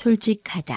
솔직하다.